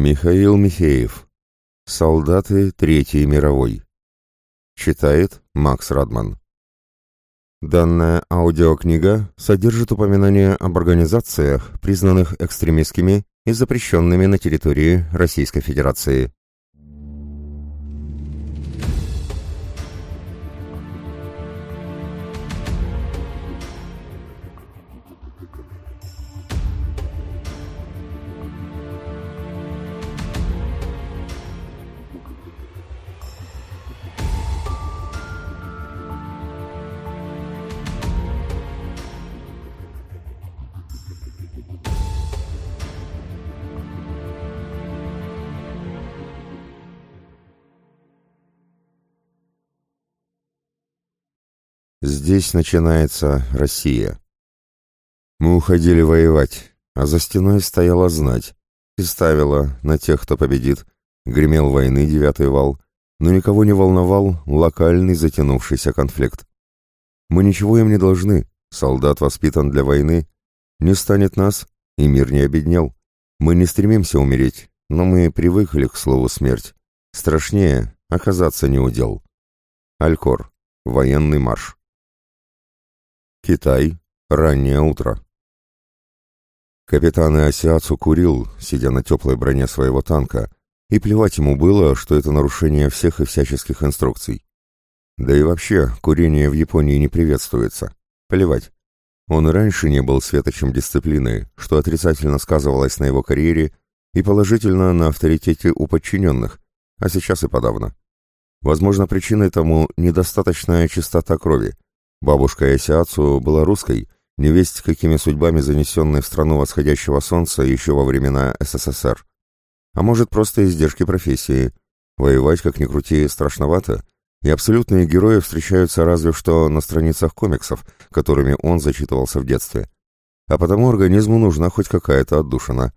Михаил Михеев. Солдаты Третьей мировой. Читает Макс Радман. Данная аудиокнига содержит упоминания об организациях, признанных экстремистскими и запрещенными на территории Российской Федерации. Здесь начинается Россия. Мы уходили воевать, а за стеной стояла знать и ставила на тех, кто победит. Гремел войны девятый вал, но никого не волновал локальный затянувшийся конфликт. Мы ничего им не должны, солдат воспитан для войны, не станет нас, и мир не обеднел. Мы не стремимся умереть, но мы привыкли к слову смерть. Страшнее оказаться не удел. Алькор. Военный марш. Китай. Раннее утро. Капитан Иосиацу курил, сидя на теплой броне своего танка, и плевать ему было, что это нарушение всех и всяческих инструкций. Да и вообще, курение в Японии не приветствуется. Плевать. Он и раньше не был светочем дисциплины, что отрицательно сказывалось на его карьере и положительно на авторитете у подчиненных, а сейчас и подавно. Возможно, причиной тому недостаточная чистота крови, Бабушка Эсиацу была русской, невесть какими судьбами занесенной в страну восходящего солнца еще во времена СССР. А может, просто издержки профессии. Воевать, как ни крути, страшновато, и абсолютные герои встречаются разве что на страницах комиксов, которыми он зачитывался в детстве. А потому организму нужна хоть какая-то отдушина.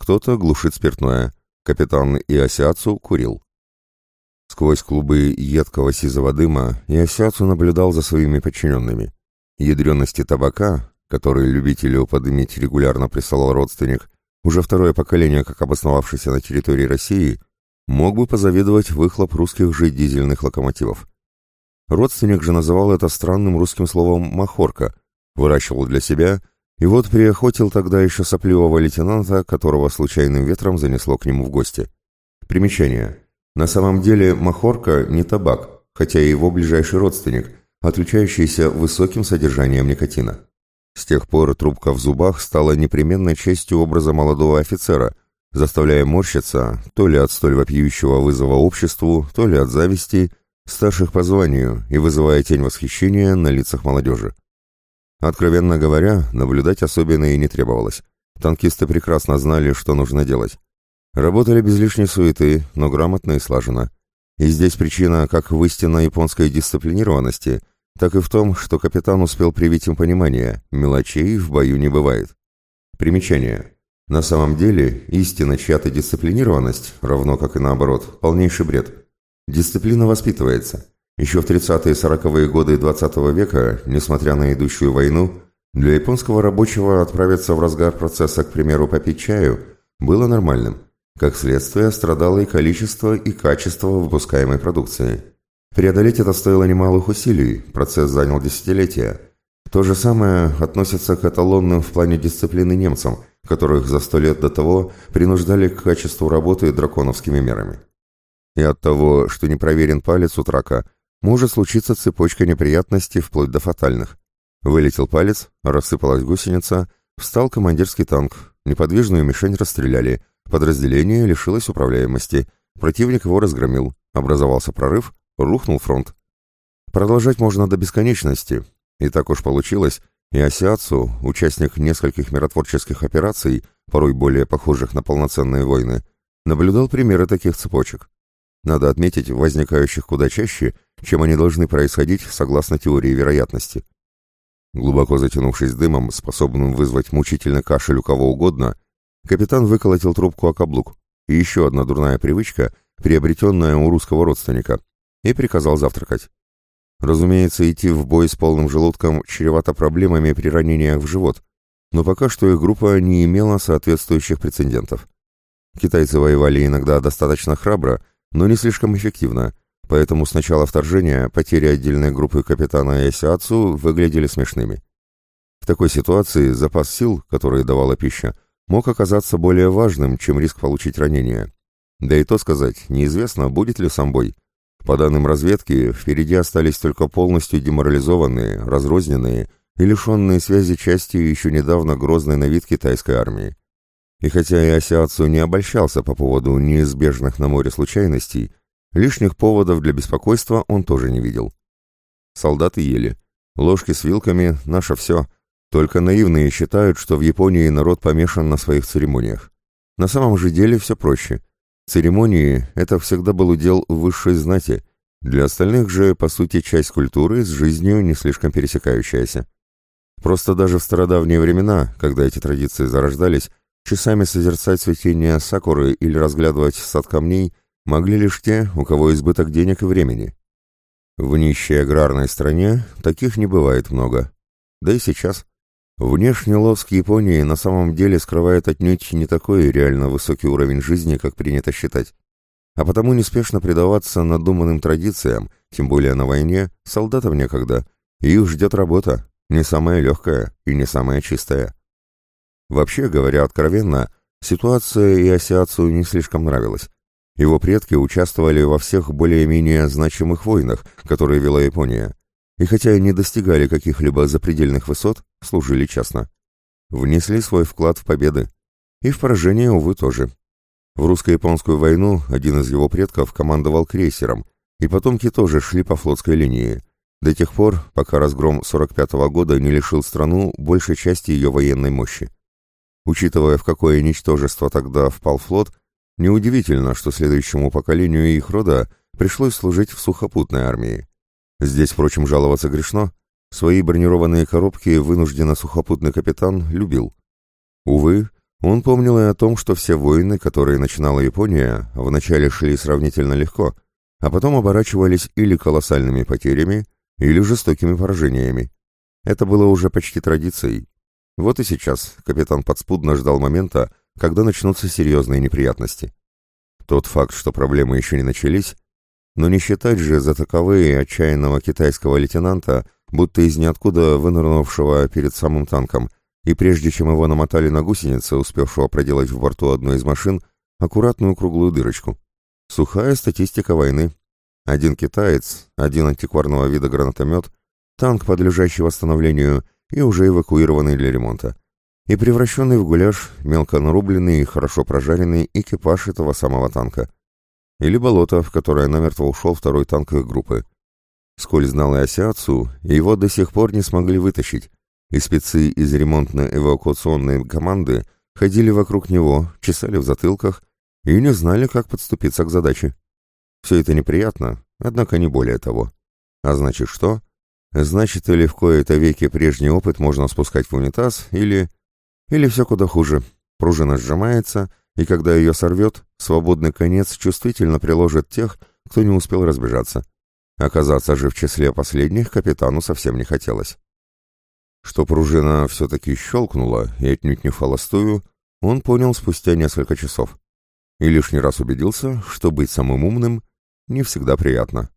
Кто-то глушит спиртное. Капитан Иосиацу курил. Сквозь клубы едкого сизого дыма Иосиацу наблюдал за своими подчиненными. Ядренности табака, который любителю подымить регулярно присылал родственник, уже второе поколение, как обосновавшийся на территории России, мог бы позавидовать выхлоп русских же дизельных локомотивов. Родственник же называл это странным русским словом «махорка», выращивал для себя, и вот приохотил тогда еще сопливого лейтенанта, которого случайным ветром занесло к нему в гости. Примечание. На самом деле махорка не табак, хотя и его ближайший родственник, отличающийся высоким содержанием никотина. С тех пор трубка в зубах стала непременной частью образа молодого офицера, заставляя морщиться то ли от столь вопиющего вызова обществу, то ли от зависти, старших по званию и вызывая тень восхищения на лицах молодежи. Откровенно говоря, наблюдать особенно и не требовалось. Танкисты прекрасно знали, что нужно делать. Работали без лишней суеты, но грамотно и слаженно. И здесь причина как в истинно японской дисциплинированности, так и в том, что капитан успел привить им понимание, мелочей в бою не бывает. Примечание. На самом деле, истинно чья-то дисциплинированность, равно как и наоборот, полнейший бред. Дисциплина воспитывается. Еще в 30-е и 40-е годы 20 -го века, несмотря на идущую войну, для японского рабочего отправиться в разгар процесса, к примеру, попить чаю, было нормальным. Как следствие, страдало и количество, и качество выпускаемой продукции. Преодолеть это стоило немалых усилий, процесс занял десятилетия. То же самое относится к эталонным в плане дисциплины немцам, которых за сто лет до того принуждали к качеству работы драконовскими мерами. И от того, что не проверен палец у трака, может случиться цепочка неприятностей вплоть до фатальных. Вылетел палец, рассыпалась гусеница, встал командирский танк, неподвижную мишень расстреляли – Подразделение лишилось управляемости. Противник его разгромил. Образовался прорыв, рухнул фронт. Продолжать можно до бесконечности. И так уж получилось, и Осиацу, участник нескольких миротворческих операций, порой более похожих на полноценные войны, наблюдал примеры таких цепочек. Надо отметить, возникающих куда чаще, чем они должны происходить согласно теории вероятности. Глубоко затянувшись дымом, способным вызвать мучительный кашель у кого угодно, Капитан выколотил трубку о каблук. И еще одна дурная привычка, приобретенная у русского родственника, и приказал завтракать. Разумеется, идти в бой с полным желудком чревато проблемами при ранениях в живот, но пока что их группа не имела соответствующих прецедентов. Китайцы воевали иногда достаточно храбро, но не слишком эффективно, поэтому с начала вторжения потери отдельной группы капитана и Асиацу выглядели смешными. В такой ситуации запас сил, который давала пища, мог оказаться более важным, чем риск получить ранение. Да и то сказать, неизвестно, будет ли сам бой. По данным разведки, впереди остались только полностью деморализованные, разрозненные и лишенные связи части еще недавно грозной на вид китайской армии. И хотя и Асиацу не обольщался по поводу неизбежных на море случайностей, лишних поводов для беспокойства он тоже не видел. Солдаты ели. Ложки с вилками — наше все. Только наивные считают, что в Японии народ помешан на своих церемониях. На самом же деле все проще. Церемонии — это всегда был удел высшей знати, для остальных же, по сути, часть культуры с жизнью не слишком пересекающаяся. Просто даже в стародавние времена, когда эти традиции зарождались, часами созерцать цветение сакуры или разглядывать сад камней могли лишь те, у кого избыток денег и времени. В нищей аграрной стране таких не бывает много. Да и сейчас. Внешний лоск Японии на самом деле скрывает отнюдь не такой реально высокий уровень жизни, как принято считать. А потому неспешно предаваться надуманным традициям, тем более на войне, солдатам некогда, и их ждет работа, не самая легкая и не самая чистая. Вообще, говоря откровенно, ситуация и Асиацию не слишком нравилась. Его предки участвовали во всех более-менее значимых войнах, которые вела Япония, и хотя не достигали каких-либо запредельных высот, служили честно. Внесли свой вклад в победы. И в поражение, увы, тоже. В русско-японскую войну один из его предков командовал крейсером, и потомки тоже шли по флотской линии, до тех пор, пока разгром 45-го года не лишил страну большей части ее военной мощи. Учитывая, в какое ничтожество тогда впал флот, неудивительно, что следующему поколению их рода пришлось служить в сухопутной армии. Здесь, впрочем, жаловаться грешно. Свои бронированные коробки вынужденно сухопутный капитан любил. Увы, он помнил и о том, что все войны, которые начинала Япония, вначале шли сравнительно легко, а потом оборачивались или колоссальными потерями, или жестокими поражениями. Это было уже почти традицией. Вот и сейчас капитан подспудно ждал момента, когда начнутся серьезные неприятности. Тот факт, что проблемы еще не начались, но не считать же за таковые отчаянного китайского лейтенанта, будто из ниоткуда вынырнувшего перед самым танком, и прежде чем его намотали на гусеницы, успевшего проделать в борту одной из машин, аккуратную круглую дырочку. Сухая статистика войны. Один китаец, один антикварного вида гранатомет, танк, подлежащий восстановлению, и уже эвакуированный для ремонта. И превращенный в гуляш, мелко нарубленный и хорошо прожаренный экипаж этого самого танка. Или болото, в которое намертво ушел второй танк их группы. Сколь знал и Асиацу, его до сих пор не смогли вытащить, и спецы из ремонтно-эвакуационной команды ходили вокруг него, чесали в затылках и не знали, как подступиться к задаче. Все это неприятно, однако не более того. А значит что? Значит, или в кои-то веки прежний опыт можно спускать в унитаз, или... Или все куда хуже. Пружина сжимается, и когда ее сорвет, свободный конец чувствительно приложит тех, кто не успел разбежаться. Оказаться же в числе последних капитану совсем не хотелось. Что пружина все-таки щелкнула, и отнюдь не холостую, он понял спустя несколько часов. И лишний раз убедился, что быть самым умным не всегда приятно.